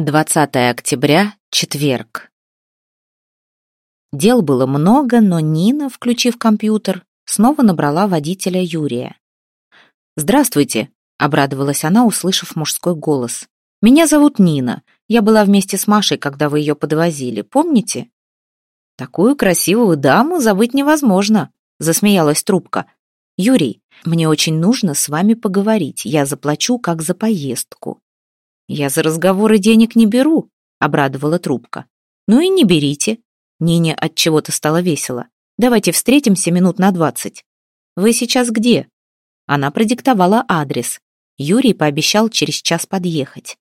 20 октября, четверг. Дел было много, но Нина, включив компьютер, снова набрала водителя Юрия. «Здравствуйте», — обрадовалась она, услышав мужской голос. «Меня зовут Нина. Я была вместе с Машей, когда вы ее подвозили. Помните?» «Такую красивую даму забыть невозможно», — засмеялась трубка. «Юрий, мне очень нужно с вами поговорить. Я заплачу как за поездку». «Я за разговоры денег не беру», — обрадовала трубка. «Ну и не берите». Нине от чего-то стало весело. «Давайте встретимся минут на двадцать». «Вы сейчас где?» Она продиктовала адрес. Юрий пообещал через час подъехать.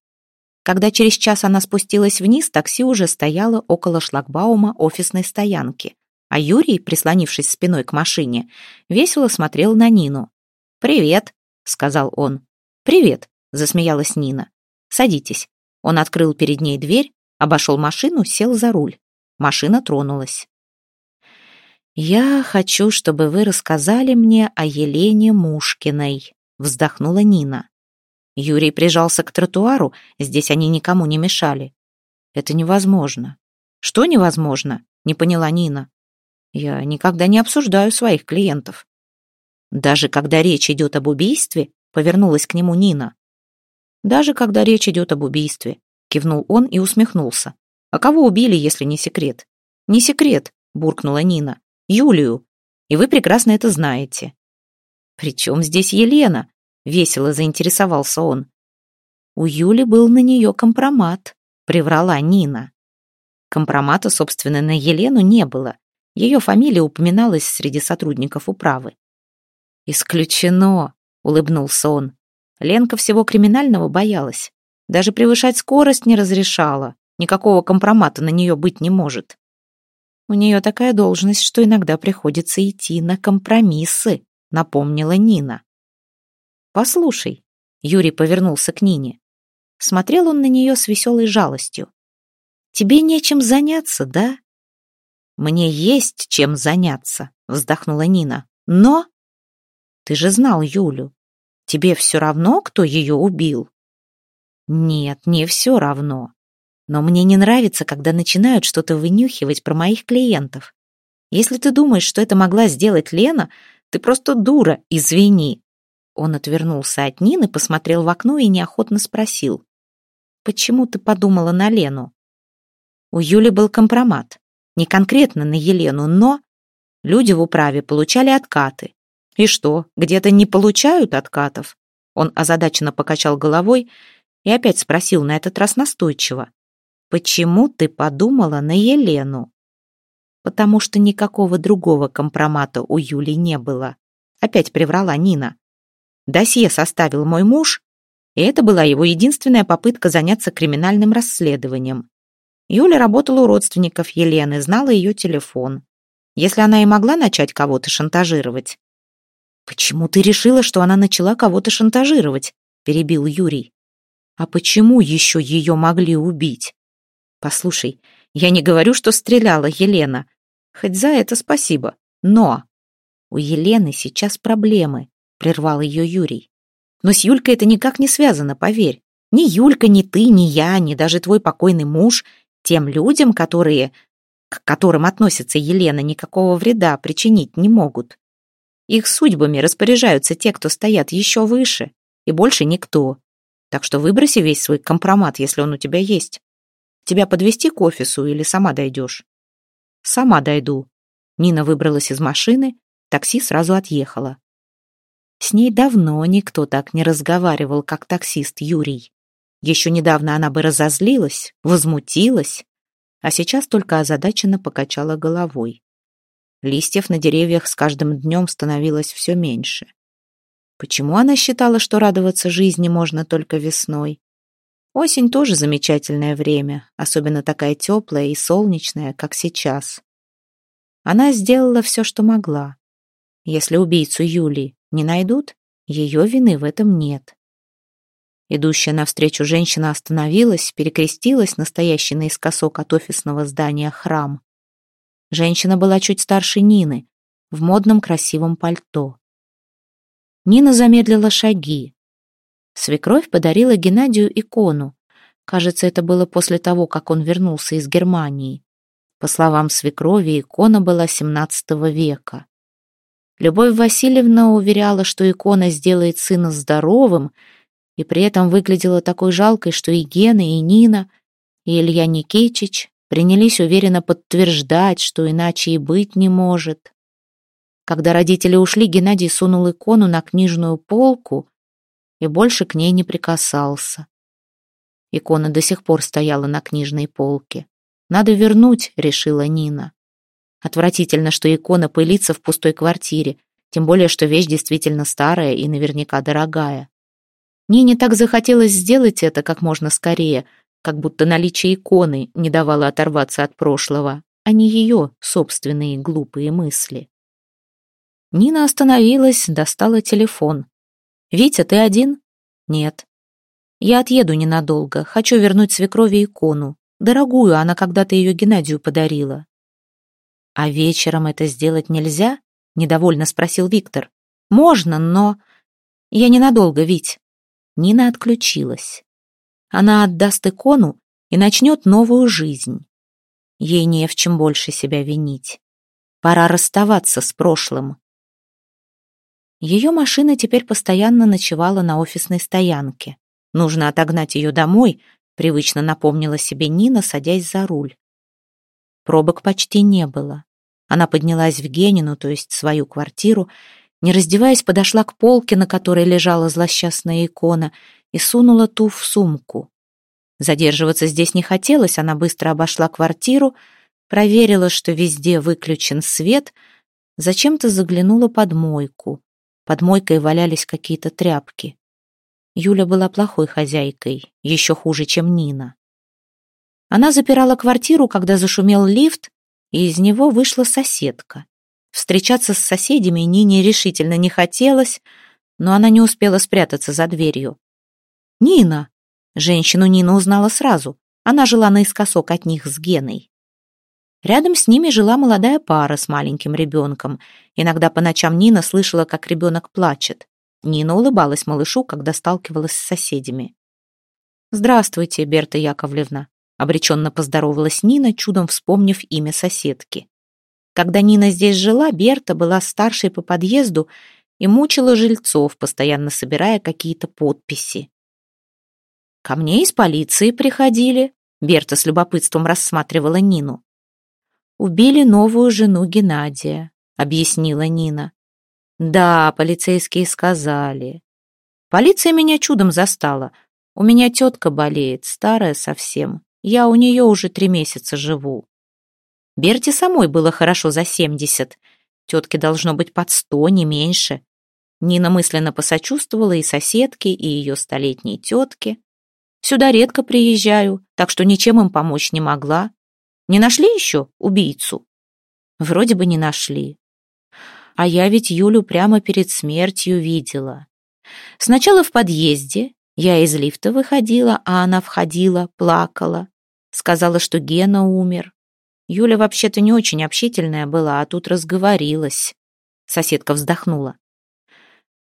Когда через час она спустилась вниз, такси уже стояло около шлагбаума офисной стоянки. А Юрий, прислонившись спиной к машине, весело смотрел на Нину. «Привет», — сказал он. «Привет», — засмеялась Нина. Садитесь». Он открыл перед ней дверь, обошел машину, сел за руль. Машина тронулась. «Я хочу, чтобы вы рассказали мне о Елене Мушкиной», — вздохнула Нина. Юрий прижался к тротуару, здесь они никому не мешали. «Это невозможно». «Что невозможно?» — не поняла Нина. «Я никогда не обсуждаю своих клиентов». «Даже когда речь идет об убийстве?» — повернулась к нему Нина. Даже когда речь идет об убийстве. Кивнул он и усмехнулся. А кого убили, если не секрет? Не секрет, буркнула Нина. Юлию. И вы прекрасно это знаете. При чем здесь Елена? Весело заинтересовался он. У Юли был на нее компромат, приврала Нина. Компромата, собственно, на Елену не было. Ее фамилия упоминалась среди сотрудников управы. «Исключено», — улыбнулся он. Ленка всего криминального боялась. Даже превышать скорость не разрешала. Никакого компромата на нее быть не может. У нее такая должность, что иногда приходится идти на компромиссы, напомнила Нина. «Послушай», — Юрий повернулся к Нине. Смотрел он на нее с веселой жалостью. «Тебе нечем заняться, да?» «Мне есть чем заняться», — вздохнула Нина. «Но...» «Ты же знал Юлю. Тебе все равно, кто ее убил? Нет, не все равно. Но мне не нравится, когда начинают что-то вынюхивать про моих клиентов. Если ты думаешь, что это могла сделать Лена, ты просто дура, извини. Он отвернулся от Нины, посмотрел в окно и неохотно спросил. «Почему ты подумала на Лену?» У Юли был компромат. Не конкретно на Елену, но... Люди в управе получали откаты. «И что, где-то не получают откатов?» Он озадаченно покачал головой и опять спросил на этот раз настойчиво. «Почему ты подумала на Елену?» «Потому что никакого другого компромата у Юли не было», опять приврала Нина. «Досье составил мой муж, и это была его единственная попытка заняться криминальным расследованием. Юля работала у родственников Елены, знала ее телефон. Если она и могла начать кого-то шантажировать, «Почему ты решила, что она начала кого-то шантажировать?» — перебил Юрий. «А почему еще ее могли убить?» «Послушай, я не говорю, что стреляла Елена. Хоть за это спасибо. Но...» «У Елены сейчас проблемы», — прервал ее Юрий. «Но с Юлькой это никак не связано, поверь. Ни Юлька, ни ты, ни я, ни даже твой покойный муж тем людям, которые, к которым относится Елена, никакого вреда причинить не могут. Их судьбами распоряжаются те, кто стоят еще выше, и больше никто. Так что выброси весь свой компромат, если он у тебя есть. Тебя подвести к офису или сама дойдешь? Сама дойду. Нина выбралась из машины, такси сразу отъехало. С ней давно никто так не разговаривал, как таксист Юрий. Еще недавно она бы разозлилась, возмутилась, а сейчас только озадаченно покачала головой. Листьев на деревьях с каждым днем становилось все меньше. Почему она считала, что радоваться жизни можно только весной? Осень тоже замечательное время, особенно такая теплая и солнечная, как сейчас. Она сделала все, что могла. Если убийцу Юли не найдут, ее вины в этом нет. Идущая навстречу женщина остановилась, перекрестилась, настоящий наискосок от офисного здания храм. Женщина была чуть старше Нины, в модном красивом пальто. Нина замедлила шаги. Свекровь подарила Геннадию икону. Кажется, это было после того, как он вернулся из Германии. По словам свекрови, икона была XVII века. Любовь Васильевна уверяла, что икона сделает сына здоровым, и при этом выглядела такой жалкой, что и Гена, и Нина, и Илья Никитич принялись уверенно подтверждать, что иначе и быть не может. Когда родители ушли, Геннадий сунул икону на книжную полку и больше к ней не прикасался. Икона до сих пор стояла на книжной полке. «Надо вернуть», — решила Нина. Отвратительно, что икона пылится в пустой квартире, тем более, что вещь действительно старая и наверняка дорогая. Нине так захотелось сделать это как можно скорее, как будто наличие иконы не давало оторваться от прошлого, а не ее собственные глупые мысли. Нина остановилась, достала телефон. «Витя, ты один?» «Нет». «Я отъеду ненадолго. Хочу вернуть свекрови икону. Дорогую, она когда-то ее Геннадию подарила». «А вечером это сделать нельзя?» — недовольно спросил Виктор. «Можно, но...» «Я ненадолго, Вить». Нина отключилась. Она отдаст икону и начнет новую жизнь. Ей не в чем больше себя винить. Пора расставаться с прошлым. Ее машина теперь постоянно ночевала на офисной стоянке. Нужно отогнать ее домой, привычно напомнила себе Нина, садясь за руль. Пробок почти не было. Она поднялась в Генину, то есть свою квартиру, не раздеваясь, подошла к полке, на которой лежала злосчастная икона, и сунула ту в сумку. Задерживаться здесь не хотелось, она быстро обошла квартиру, проверила, что везде выключен свет, зачем-то заглянула под мойку. Под мойкой валялись какие-то тряпки. Юля была плохой хозяйкой, еще хуже, чем Нина. Она запирала квартиру, когда зашумел лифт, и из него вышла соседка. Встречаться с соседями Нине решительно не хотелось, но она не успела спрятаться за дверью. «Нина!» Женщину Нина узнала сразу. Она жила наискосок от них с Геной. Рядом с ними жила молодая пара с маленьким ребенком. Иногда по ночам Нина слышала, как ребенок плачет. Нина улыбалась малышу, когда сталкивалась с соседями. «Здравствуйте, Берта Яковлевна», — обреченно поздоровалась Нина, чудом вспомнив имя соседки. Когда Нина здесь жила, Берта была старшей по подъезду и мучила жильцов, постоянно собирая какие-то подписи. «Ко мне из полиции приходили», — Берта с любопытством рассматривала Нину. «Убили новую жену Геннадия», — объяснила Нина. «Да, полицейские сказали. Полиция меня чудом застала. У меня тетка болеет, старая совсем. Я у нее уже три месяца живу. Берте самой было хорошо за семьдесят. Тетке должно быть под сто, не меньше. Нина мысленно посочувствовала и соседке, и ее столетней тетке. Сюда редко приезжаю, так что ничем им помочь не могла. Не нашли еще убийцу? Вроде бы не нашли. А я ведь Юлю прямо перед смертью видела. Сначала в подъезде, я из лифта выходила, а она входила, плакала. Сказала, что Гена умер. Юля вообще-то не очень общительная была, а тут разговорилась. Соседка вздохнула.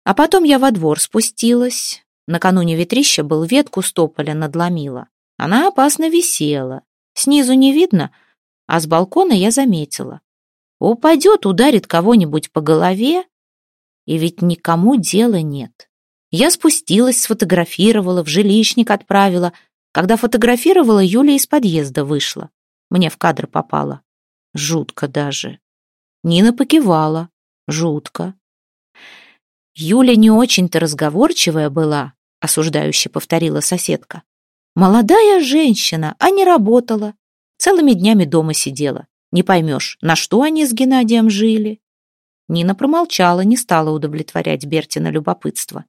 А потом я во двор спустилась. Накануне ветрища был ветку с тополя надломила. Она опасно висела. Снизу не видно, а с балкона я заметила. Упадет, ударит кого-нибудь по голове, и ведь никому дела нет. Я спустилась, сфотографировала, в жилищник отправила. Когда фотографировала, Юля из подъезда вышла. Мне в кадр попала. Жутко даже. Нина покивала. Жутко. Юля не очень-то разговорчивая была, осуждающе повторила соседка. Молодая женщина, а не работала. Целыми днями дома сидела. Не поймешь, на что они с Геннадием жили. Нина промолчала, не стала удовлетворять Бертина любопытство.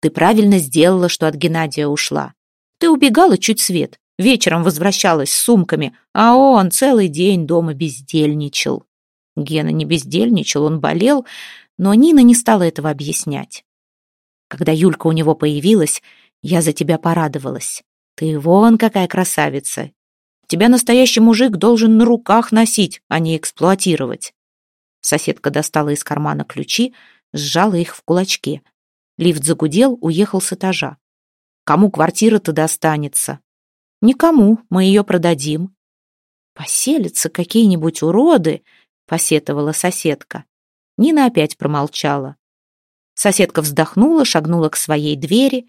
Ты правильно сделала, что от Геннадия ушла. Ты убегала чуть свет, вечером возвращалась с сумками, а он целый день дома бездельничал. Гена не бездельничал, он болел, но Нина не стала этого объяснять. Когда Юлька у него появилась, я за тебя порадовалась. Ты вон какая красавица. Тебя настоящий мужик должен на руках носить, а не эксплуатировать. Соседка достала из кармана ключи, сжала их в кулачке. Лифт загудел, уехал с этажа. Кому квартира-то достанется? «Никому, мы ее продадим». «Поселятся какие-нибудь уроды», — посетовала соседка. Нина опять промолчала. Соседка вздохнула, шагнула к своей двери.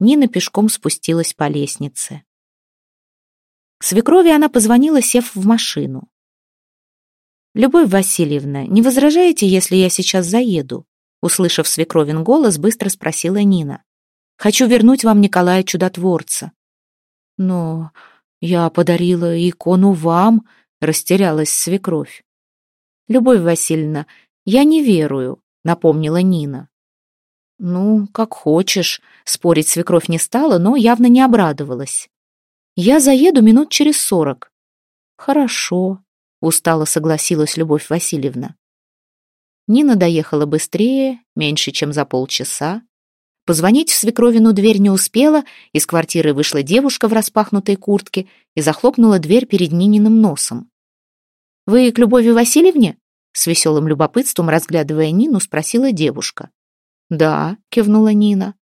Нина пешком спустилась по лестнице. Свекрови она позвонила, сев в машину. «Любовь Васильевна, не возражаете, если я сейчас заеду?» Услышав свекровин голос, быстро спросила Нина. «Хочу вернуть вам Николая Чудотворца». «Но я подарила икону вам», — растерялась свекровь. «Любовь Васильевна, я не верую», — напомнила Нина. «Ну, как хочешь», — спорить свекровь не стала, но явно не обрадовалась. «Я заеду минут через сорок». «Хорошо», — устало согласилась Любовь Васильевна. Нина доехала быстрее, меньше, чем за полчаса. Позвонить в свекровину дверь не успела, из квартиры вышла девушка в распахнутой куртке и захлопнула дверь перед Нининым носом. «Вы к Любови Васильевне?» С веселым любопытством, разглядывая Нину, спросила девушка. «Да», — кивнула Нина.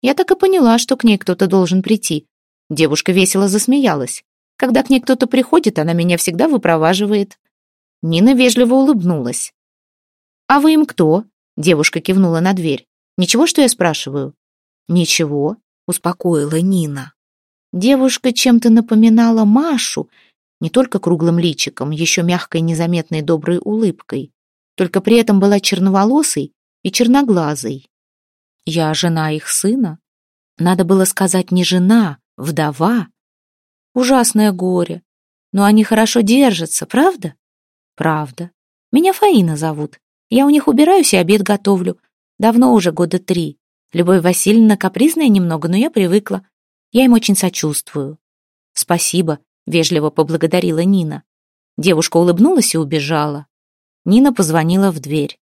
«Я так и поняла, что к ней кто-то должен прийти». Девушка весело засмеялась. «Когда к ней кто-то приходит, она меня всегда выпроваживает». Нина вежливо улыбнулась. «А вы им кто?» — девушка кивнула на дверь. «Ничего, что я спрашиваю?» «Ничего», — успокоила Нина. Девушка чем-то напоминала Машу, не только круглым личиком, еще мягкой, незаметной доброй улыбкой, только при этом была черноволосой и черноглазой. Я жена их сына. Надо было сказать не жена, вдова. Ужасное горе. Но они хорошо держатся, правда? Правда. Меня Фаина зовут. Я у них убираюсь и обед готовлю. Давно уже, года три. Любовь Васильевна капризная немного, но я привыкла. Я им очень сочувствую. Спасибо, вежливо поблагодарила Нина. Девушка улыбнулась и убежала. Нина позвонила в дверь.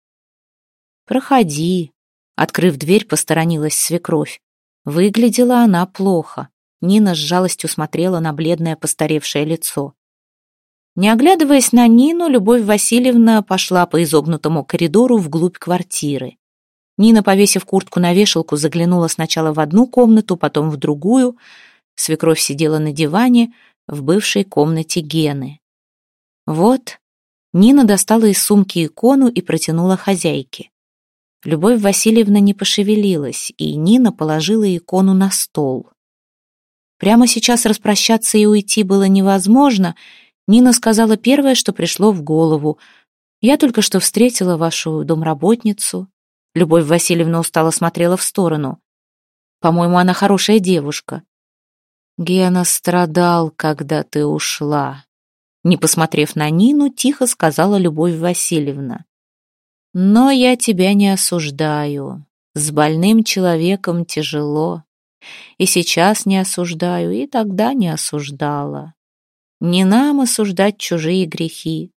«Проходи», Открыв дверь, посторонилась свекровь. Выглядела она плохо. Нина с жалостью смотрела на бледное постаревшее лицо. Не оглядываясь на Нину, Любовь Васильевна пошла по изогнутому коридору вглубь квартиры. Нина, повесив куртку на вешалку, заглянула сначала в одну комнату, потом в другую. Свекровь сидела на диване в бывшей комнате Гены. Вот, Нина достала из сумки икону и протянула хозяйке. Любовь Васильевна не пошевелилась, и Нина положила икону на стол. Прямо сейчас распрощаться и уйти было невозможно. Нина сказала первое, что пришло в голову. «Я только что встретила вашу домработницу». Любовь Васильевна устало смотрела в сторону. «По-моему, она хорошая девушка». «Гена страдал, когда ты ушла», не посмотрев на Нину, тихо сказала Любовь Васильевна. Но я тебя не осуждаю. С больным человеком тяжело. И сейчас не осуждаю, и тогда не осуждала. Не нам осуждать чужие грехи.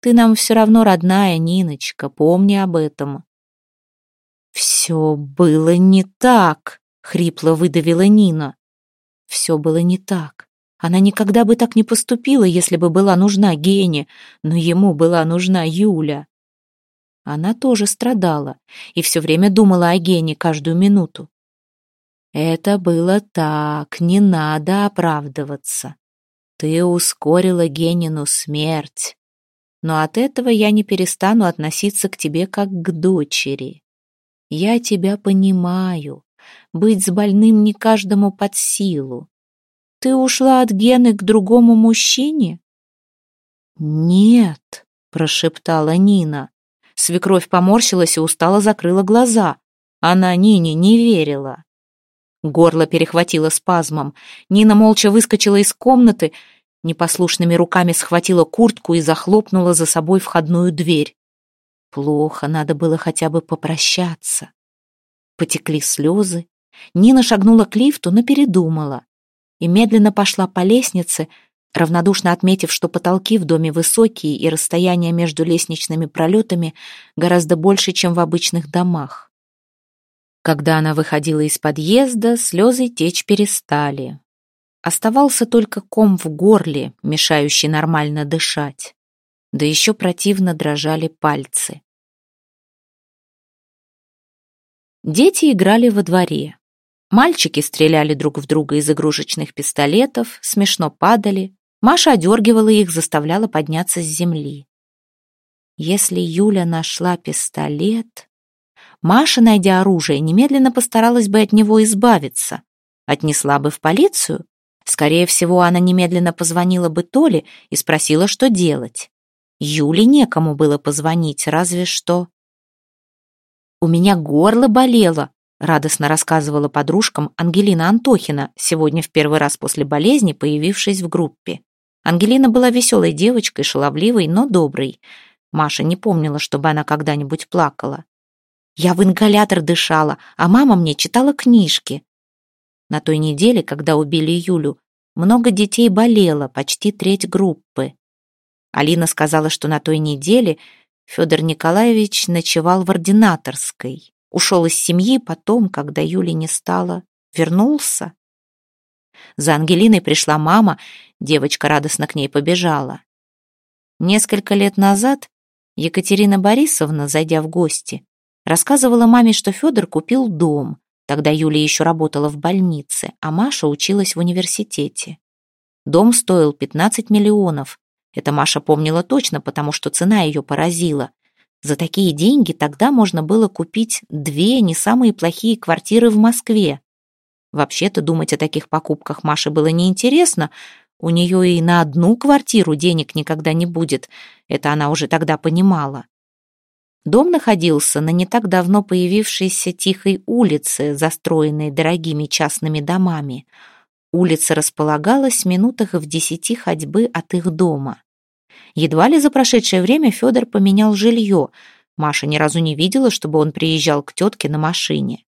Ты нам все равно родная, Ниночка, помни об этом. Все было не так, хрипло выдавила Нина. Все было не так. Она никогда бы так не поступила, если бы была нужна Гене, но ему была нужна Юля. Она тоже страдала и все время думала о Гене каждую минуту. Это было так, не надо оправдываться. Ты ускорила Генину смерть. Но от этого я не перестану относиться к тебе как к дочери. Я тебя понимаю. Быть с больным не каждому под силу. Ты ушла от Гены к другому мужчине? Нет, прошептала Нина. Свекровь поморщилась и устало закрыла глаза. Она Нине не верила. Горло перехватило спазмом. Нина молча выскочила из комнаты, непослушными руками схватила куртку и захлопнула за собой входную дверь. Плохо, надо было хотя бы попрощаться. Потекли слезы. Нина шагнула к лифту, но передумала. И медленно пошла по лестнице, равнодушно отметив, что потолки в доме высокие и расстояние между лестничными пролетами гораздо больше, чем в обычных домах. Когда она выходила из подъезда, слезы течь перестали. Оставался только ком в горле, мешающий нормально дышать. Да еще противно дрожали пальцы. Дети играли во дворе. Мальчики стреляли друг в друга из игрушечных пистолетов, смешно падали. Маша одергивала их, заставляла подняться с земли. Если Юля нашла пистолет... Маша, найдя оружие, немедленно постаралась бы от него избавиться. Отнесла бы в полицию. Скорее всего, она немедленно позвонила бы Толе и спросила, что делать. Юле некому было позвонить, разве что... «У меня горло болело», — радостно рассказывала подружкам Ангелина Антохина, сегодня в первый раз после болезни появившись в группе. Ангелина была веселой девочкой, шаловливой, но доброй. Маша не помнила, чтобы она когда-нибудь плакала. Я в ингалятор дышала, а мама мне читала книжки. На той неделе, когда убили Юлю, много детей болело, почти треть группы. Алина сказала, что на той неделе Федор Николаевич ночевал в ординаторской. Ушел из семьи, потом, когда Юли не стало, вернулся. За Ангелиной пришла мама, девочка радостно к ней побежала. Несколько лет назад Екатерина Борисовна, зайдя в гости, рассказывала маме, что Федор купил дом. Тогда Юлия еще работала в больнице, а Маша училась в университете. Дом стоил 15 миллионов. Это Маша помнила точно, потому что цена ее поразила. За такие деньги тогда можно было купить две не самые плохие квартиры в Москве. Вообще-то думать о таких покупках Маше было неинтересно, у нее и на одну квартиру денег никогда не будет, это она уже тогда понимала. Дом находился на не так давно появившейся тихой улице, застроенной дорогими частными домами. Улица располагалась в минутах в десяти ходьбы от их дома. Едва ли за прошедшее время Федор поменял жилье. Маша ни разу не видела, чтобы он приезжал к тетке на машине.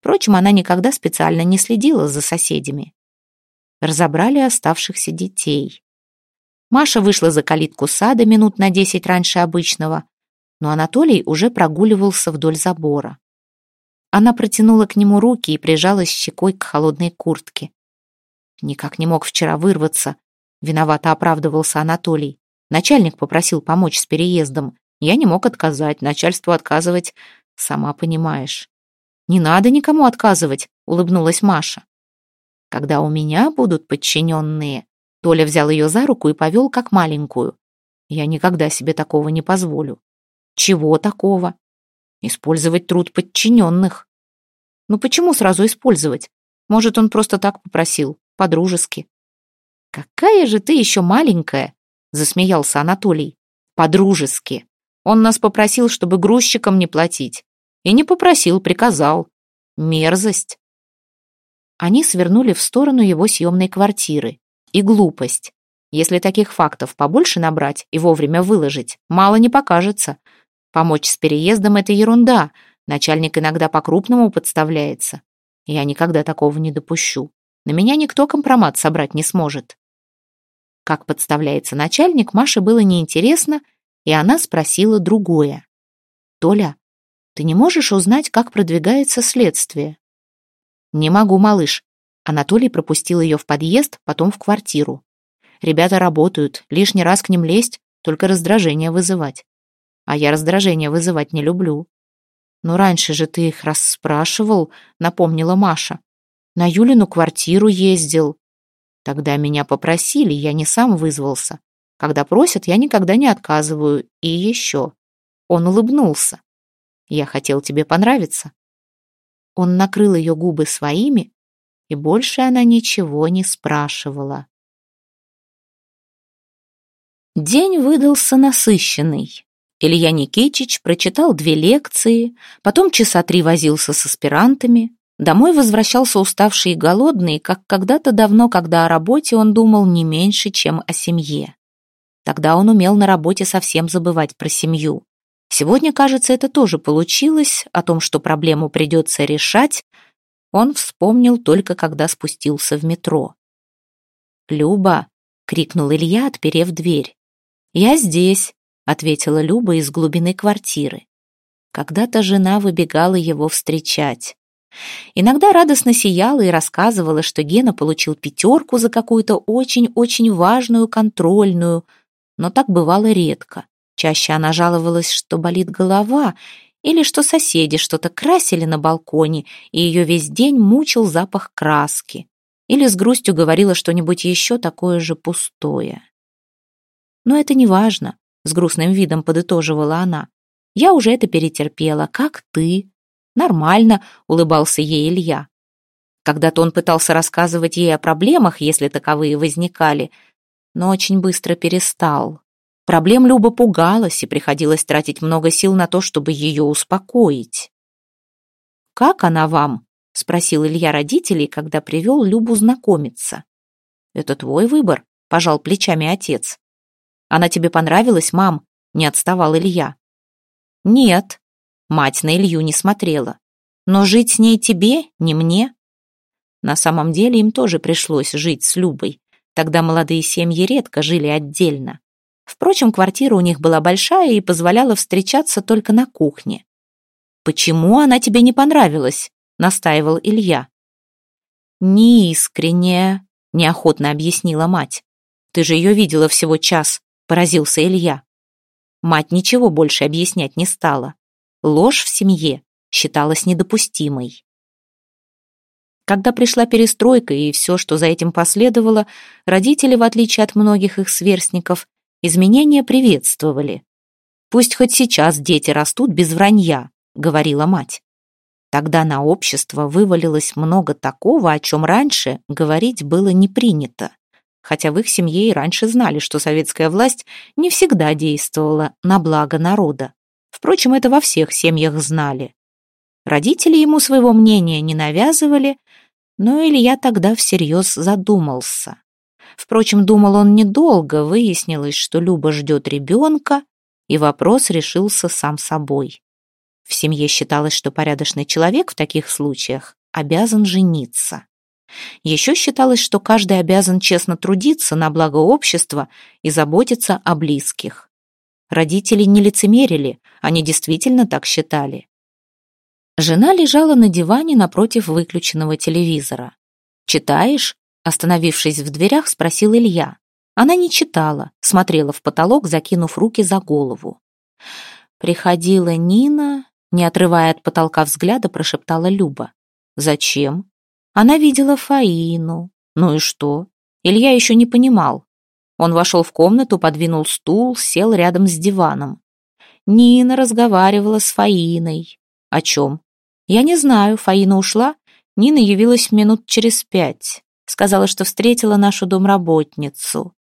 Впрочем, она никогда специально не следила за соседями разобрали оставшихся детей. Маша вышла за калитку сада минут на десять раньше обычного, но Анатолий уже прогуливался вдоль забора. Она протянула к нему руки и прижалась щекой к холодной куртке. Никак не мог вчера вырваться. Виновато оправдывался Анатолий. Начальник попросил помочь с переездом. Я не мог отказать, начальству отказывать, сама понимаешь. «Не надо никому отказывать», — улыбнулась Маша когда у меня будут подчиненные. Толя взял ее за руку и повел как маленькую. Я никогда себе такого не позволю. Чего такого? Использовать труд подчиненных. Ну почему сразу использовать? Может, он просто так попросил, по-дружески. «Какая же ты еще маленькая!» — засмеялся Анатолий. «По-дружески. Он нас попросил, чтобы грузчикам не платить. И не попросил, приказал. Мерзость. Они свернули в сторону его съемной квартиры. И глупость. Если таких фактов побольше набрать и вовремя выложить, мало не покажется. Помочь с переездом — это ерунда. Начальник иногда по-крупному подставляется. Я никогда такого не допущу. На меня никто компромат собрать не сможет. Как подставляется начальник, Маше было неинтересно, и она спросила другое. «Толя, ты не можешь узнать, как продвигается следствие?» «Не могу, малыш». Анатолий пропустил ее в подъезд, потом в квартиру. «Ребята работают, лишний раз к ним лезть, только раздражение вызывать. А я раздражение вызывать не люблю». «Но раньше же ты их расспрашивал», — напомнила Маша. «На Юлину квартиру ездил». «Тогда меня попросили, я не сам вызвался. Когда просят, я никогда не отказываю. И еще». Он улыбнулся. «Я хотел тебе понравиться». Он накрыл ее губы своими, и больше она ничего не спрашивала. День выдался насыщенный. Илья Никитич прочитал две лекции, потом часа три возился с аспирантами, домой возвращался уставший и голодный, как когда-то давно, когда о работе он думал не меньше, чем о семье. Тогда он умел на работе совсем забывать про семью. Сегодня, кажется, это тоже получилось, о том, что проблему придется решать, он вспомнил только когда спустился в метро. «Люба!» — крикнул Илья, отперев дверь. «Я здесь», — ответила Люба из глубины квартиры. Когда-то жена выбегала его встречать. Иногда радостно сияла и рассказывала, что Гена получил пятерку за какую-то очень-очень важную контрольную, но так бывало редко. Чаще она жаловалась, что болит голова, Или что соседи что-то красили на балконе, и ее весь день мучил запах краски. Или с грустью говорила что-нибудь еще такое же пустое. Но это не важно, с грустным видом подытоживала она. Я уже это перетерпела, как ты. Нормально, улыбался ей Илья. Когда-то он пытался рассказывать ей о проблемах, если таковые возникали, но очень быстро перестал. Проблем Люба пугалась, и приходилось тратить много сил на то, чтобы ее успокоить. «Как она вам?» — спросил Илья родителей, когда привел Любу знакомиться. «Это твой выбор», — пожал плечами отец. «Она тебе понравилась, мам?» — не отставал Илья. «Нет», — мать на Илью не смотрела. «Но жить с ней тебе, не мне». На самом деле им тоже пришлось жить с Любой. Тогда молодые семьи редко жили отдельно. Впрочем, квартира у них была большая и позволяла встречаться только на кухне. «Почему она тебе не понравилась?» — настаивал Илья. «Неискренняя», — неохотно объяснила мать. «Ты же ее видела всего час», — поразился Илья. Мать ничего больше объяснять не стала. Ложь в семье считалась недопустимой. Когда пришла перестройка и все, что за этим последовало, родители, в отличие от многих их сверстников, Изменения приветствовали. «Пусть хоть сейчас дети растут без вранья», — говорила мать. Тогда на общество вывалилось много такого, о чем раньше говорить было не принято. Хотя в их семье и раньше знали, что советская власть не всегда действовала на благо народа. Впрочем, это во всех семьях знали. Родители ему своего мнения не навязывали, но Илья тогда всерьез задумался. Впрочем, думал он недолго, выяснилось, что Люба ждет ребенка, и вопрос решился сам собой. В семье считалось, что порядочный человек в таких случаях обязан жениться. Еще считалось, что каждый обязан честно трудиться на благо общества и заботиться о близких. Родители не лицемерили, они действительно так считали. Жена лежала на диване напротив выключенного телевизора. «Читаешь?» Остановившись в дверях, спросил Илья. Она не читала, смотрела в потолок, закинув руки за голову. Приходила Нина, не отрывая от потолка взгляда, прошептала Люба. «Зачем?» Она видела Фаину. Ну и что? Илья еще не понимал. Он вошел в комнату, подвинул стул, сел рядом с диваном. Нина разговаривала с Фаиной. О чем? Я не знаю, Фаина ушла. Нина явилась минут через пять. Сказала, что встретила нашу домработницу.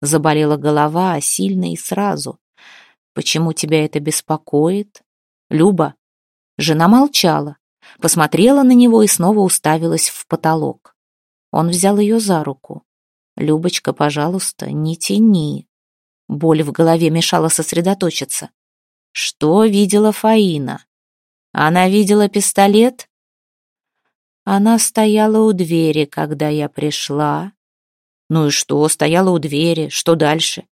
Заболела голова, сильно и сразу. Почему тебя это беспокоит? Люба. Жена молчала, посмотрела на него и снова уставилась в потолок. Он взял ее за руку. «Любочка, пожалуйста, не тяни». Боль в голове мешала сосредоточиться. Что видела Фаина? Она видела пистолет? Она стояла у двери, когда я пришла. Ну и что, стояла у двери, что дальше?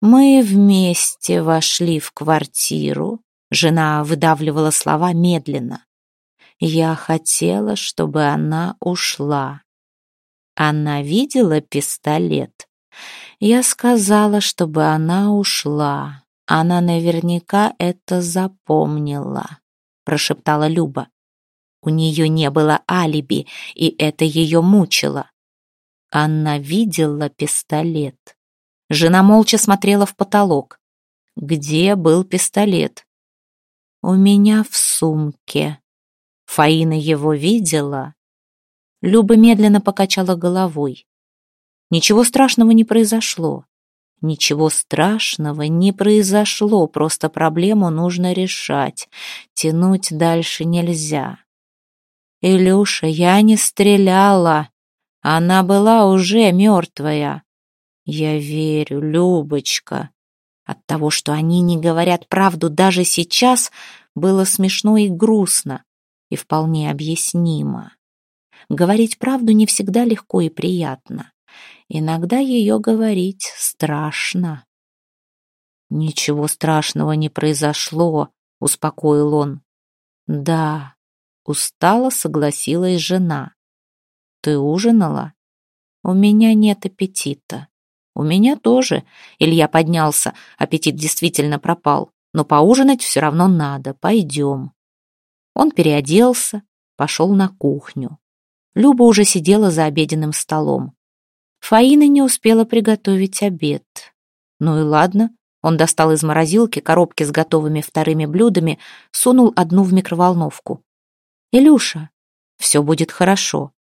Мы вместе вошли в квартиру. Жена выдавливала слова медленно. Я хотела, чтобы она ушла. Она видела пистолет. Я сказала, чтобы она ушла. Она наверняка это запомнила, прошептала Люба. У нее не было алиби, и это ее мучило. Она видела пистолет. Жена молча смотрела в потолок. Где был пистолет? У меня в сумке. Фаина его видела. Люба медленно покачала головой. Ничего страшного не произошло. Ничего страшного не произошло, просто проблему нужно решать. Тянуть дальше нельзя. «Илюша, я не стреляла. Она была уже мертвая». «Я верю, Любочка». От того, что они не говорят правду даже сейчас, было смешно и грустно, и вполне объяснимо. Говорить правду не всегда легко и приятно. Иногда ее говорить страшно. «Ничего страшного не произошло», — успокоил он. «Да, Устало согласилась жена. «Ты ужинала?» «У меня нет аппетита». «У меня тоже». Илья поднялся. Аппетит действительно пропал. но поужинать все равно надо, пойдем». Он переоделся, пошел на кухню. Люба уже сидела за обеденным столом. Фаина не успела приготовить обед. Ну и ладно, он достал из морозилки коробки с готовыми вторыми блюдами, сунул одну в микроволновку. «Илюша, все будет хорошо.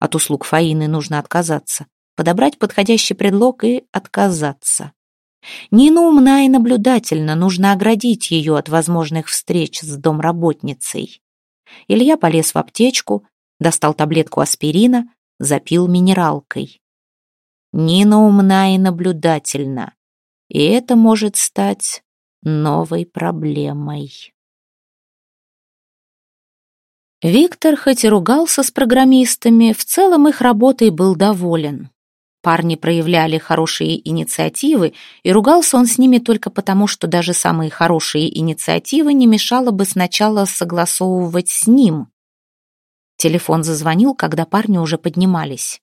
От услуг Фаины нужно отказаться, подобрать подходящий предлог и отказаться. Нина умна и наблюдательна, нужно оградить ее от возможных встреч с домработницей. Илья полез в аптечку, достал таблетку аспирина, запил минералкой. Нина умна и наблюдательна, и это может стать новой проблемой. Виктор хоть и ругался с программистами, в целом их работой был доволен. Парни проявляли хорошие инициативы, и ругался он с ними только потому, что даже самые хорошие инициативы не мешало бы сначала согласовывать с ним. Телефон зазвонил, когда парни уже поднимались.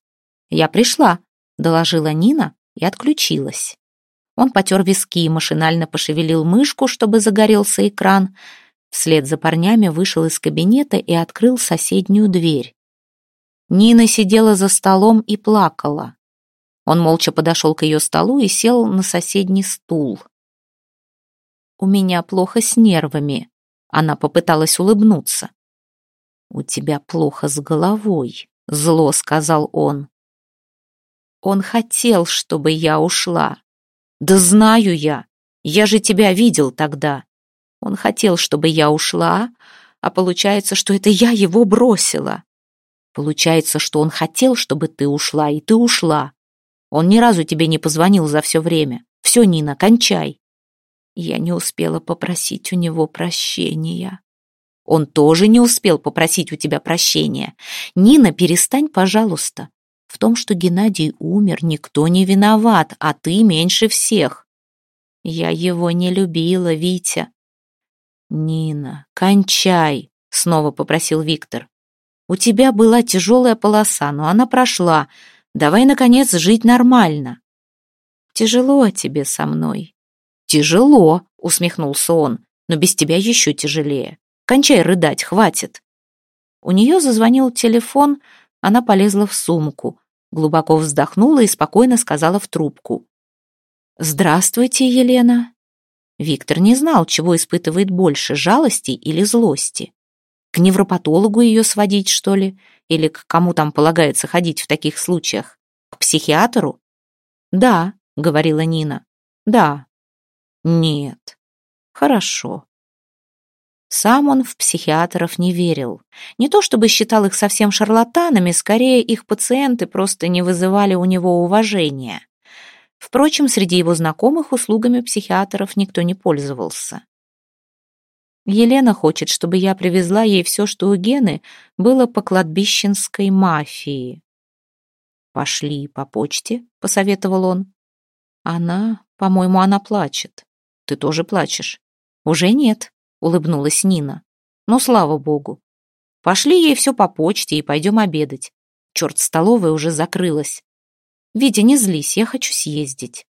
«Я пришла», — доложила Нина и отключилась. Он потер виски и машинально пошевелил мышку, чтобы загорелся экран. Вслед за парнями вышел из кабинета и открыл соседнюю дверь. Нина сидела за столом и плакала. Он молча подошел к ее столу и сел на соседний стул. «У меня плохо с нервами», — она попыталась улыбнуться. «У тебя плохо с головой», — зло сказал он. «Он хотел, чтобы я ушла». «Да знаю я. Я же тебя видел тогда. Он хотел, чтобы я ушла, а получается, что это я его бросила. Получается, что он хотел, чтобы ты ушла, и ты ушла. Он ни разу тебе не позвонил за все время. Все, Нина, кончай. Я не успела попросить у него прощения. Он тоже не успел попросить у тебя прощения. Нина, перестань, пожалуйста. В том, что Геннадий умер, никто не виноват, а ты меньше всех. Я его не любила, Витя. Нина, кончай, снова попросил Виктор. У тебя была тяжелая полоса, но она прошла. Давай, наконец, жить нормально. Тяжело тебе со мной. Тяжело, усмехнулся он, но без тебя еще тяжелее. Кончай рыдать, хватит. У нее зазвонил телефон, она полезла в сумку, глубоко вздохнула и спокойно сказала в трубку. «Здравствуйте, Елена». Виктор не знал, чего испытывает больше, жалости или злости. К невропатологу ее сводить, что ли? Или к кому там полагается ходить в таких случаях? К психиатру? Да, говорила Нина. Да. Нет. Хорошо. Сам он в психиатров не верил. Не то чтобы считал их совсем шарлатанами, скорее их пациенты просто не вызывали у него уважения. Впрочем, среди его знакомых услугами психиатров никто не пользовался. Елена хочет, чтобы я привезла ей все, что у Гены было по кладбищенской мафии. «Пошли по почте», — посоветовал он. «Она, по-моему, она плачет. Ты тоже плачешь?» «Уже нет», — улыбнулась Нина. «Ну, слава богу. Пошли ей все по почте и пойдем обедать. Черт, столовая уже закрылась. Витя, не злись, я хочу съездить».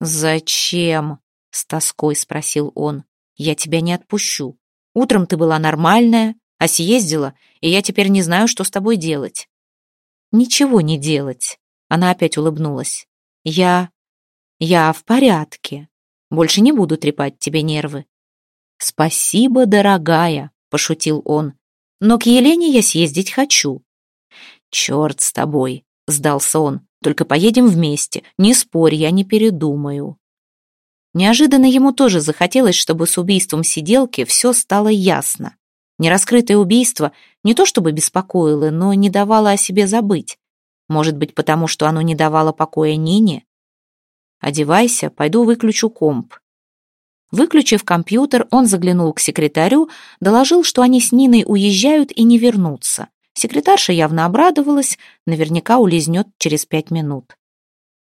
«Зачем?» — с тоской спросил он. Я тебя не отпущу. Утром ты была нормальная, а съездила, и я теперь не знаю, что с тобой делать». «Ничего не делать», — она опять улыбнулась. «Я... я в порядке. Больше не буду трепать тебе нервы». «Спасибо, дорогая», — пошутил он. «Но к Елене я съездить хочу». «Черт с тобой», — сдался он. «Только поедем вместе. Не спорь, я не передумаю». Неожиданно ему тоже захотелось, чтобы с убийством сиделки все стало ясно. Нераскрытое убийство не то чтобы беспокоило, но не давало о себе забыть. Может быть, потому что оно не давало покоя Нине? «Одевайся, пойду выключу комп». Выключив компьютер, он заглянул к секретарю, доложил, что они с Ниной уезжают и не вернутся. Секретарша явно обрадовалась, наверняка улизнет через пять минут.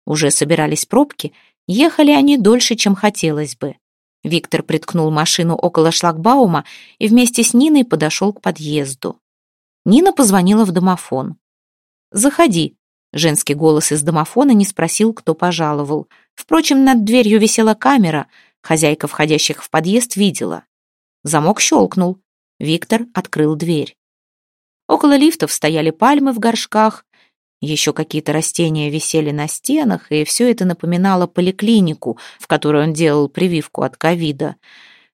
Уже собирались пробки, Ехали они дольше, чем хотелось бы. Виктор приткнул машину около шлагбаума и вместе с Ниной подошел к подъезду. Нина позвонила в домофон. «Заходи», — женский голос из домофона не спросил, кто пожаловал. Впрочем, над дверью висела камера, Хозяйка входящих в подъезд видела. Замок щелкнул. Виктор открыл дверь. Около лифтов стояли пальмы в горшках, еще какие-то растения висели на стенах, и все это напоминало поликлинику, в которой он делал прививку от ковида.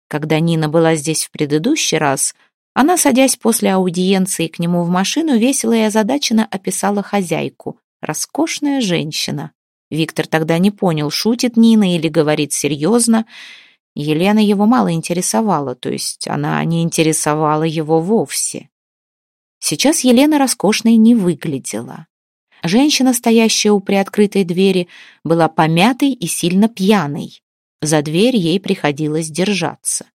Когда Нина была здесь в предыдущий раз, она, садясь после аудиенции к нему в машину, весело и озадаченно описала хозяйку. Роскошная женщина. Виктор тогда не понял, шутит Нина или говорит серьезно. Елена его мало интересовала, то есть она не интересовала его вовсе. Сейчас Елена роскошной не выглядела. Женщина, стоящая у приоткрытой двери, была помятой и сильно пьяной. За дверь ей приходилось держаться.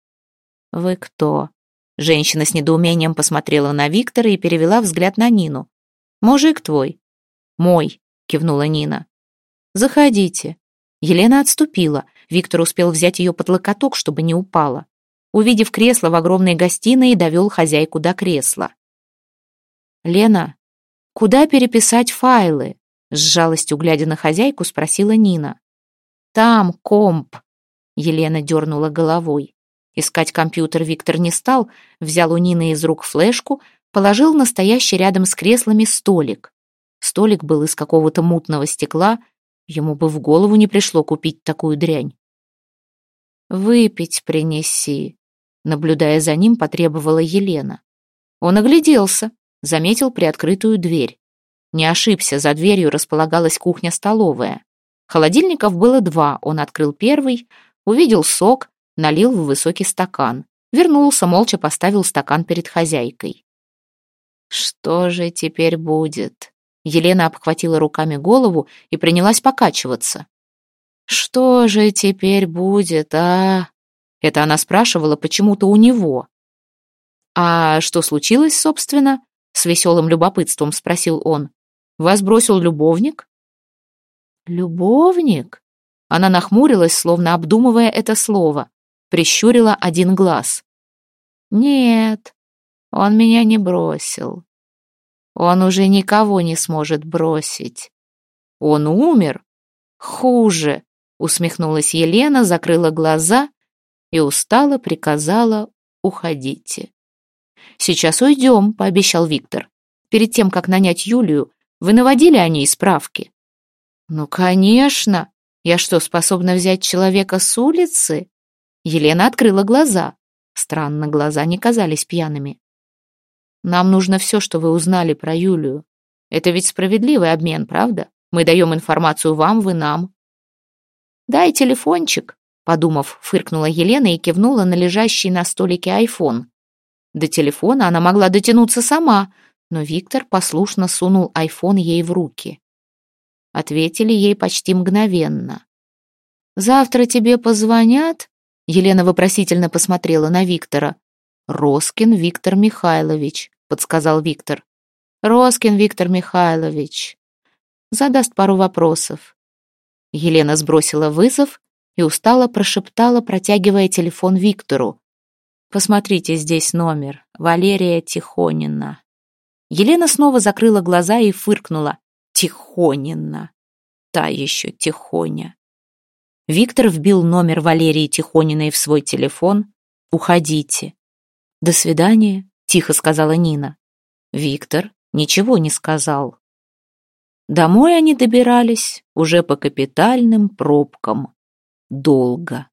«Вы кто?» Женщина с недоумением посмотрела на Виктора и перевела взгляд на Нину. «Мужик твой». «Мой», — кивнула Нина. «Заходите». Елена отступила. Виктор успел взять ее под локоток, чтобы не упала. Увидев кресло в огромной гостиной, довел хозяйку до кресла. «Лена, «Куда переписать файлы?» С жалостью глядя на хозяйку, спросила Нина. «Там комп», — Елена дернула головой. Искать компьютер Виктор не стал, взял у Нины из рук флешку, положил настоящий рядом с креслами столик. Столик был из какого-то мутного стекла, ему бы в голову не пришло купить такую дрянь. «Выпить принеси», — наблюдая за ним, потребовала Елена. Он огляделся, заметил приоткрытую дверь. Не ошибся, за дверью располагалась кухня-столовая. Холодильников было два, он открыл первый, увидел сок, налил в высокий стакан. Вернулся, молча поставил стакан перед хозяйкой. «Что же теперь будет?» Елена обхватила руками голову и принялась покачиваться. «Что же теперь будет, а?» Это она спрашивала почему-то у него. «А что случилось, собственно?» С веселым любопытством спросил он. «Вас бросил любовник?» «Любовник?» Она нахмурилась, словно обдумывая это слово. Прищурила один глаз. «Нет, он меня не бросил. Он уже никого не сможет бросить. Он умер? Хуже!» Усмехнулась Елена, закрыла глаза и устало приказала «Уходите». «Сейчас уйдем», — пообещал Виктор. «Перед тем, как нанять Юлию, вы наводили о ней справки?» «Ну, конечно. Я что, способна взять человека с улицы?» Елена открыла глаза. Странно, глаза не казались пьяными. «Нам нужно все, что вы узнали про Юлию. Это ведь справедливый обмен, правда? Мы даем информацию вам, вы нам». «Дай телефончик», — подумав, фыркнула Елена и кивнула на лежащий на столике айфон. До телефона она могла дотянуться сама, но Виктор послушно сунул айфон ей в руки. Ответили ей почти мгновенно. «Завтра тебе позвонят?» Елена вопросительно посмотрела на Виктора. «Роскин Виктор Михайлович», — подсказал Виктор. «Роскин Виктор Михайлович». Задаст пару вопросов. Елена сбросила вызов и устало прошептала, протягивая телефон Виктору. Посмотрите, здесь номер. Валерия Тихонина. Елена снова закрыла глаза и фыркнула. Тихонина. Та еще Тихоня. Виктор вбил номер Валерии Тихониной в свой телефон. «Уходите». «До свидания», — тихо сказала Нина. Виктор ничего не сказал. Домой они добирались уже по капитальным пробкам. Долго.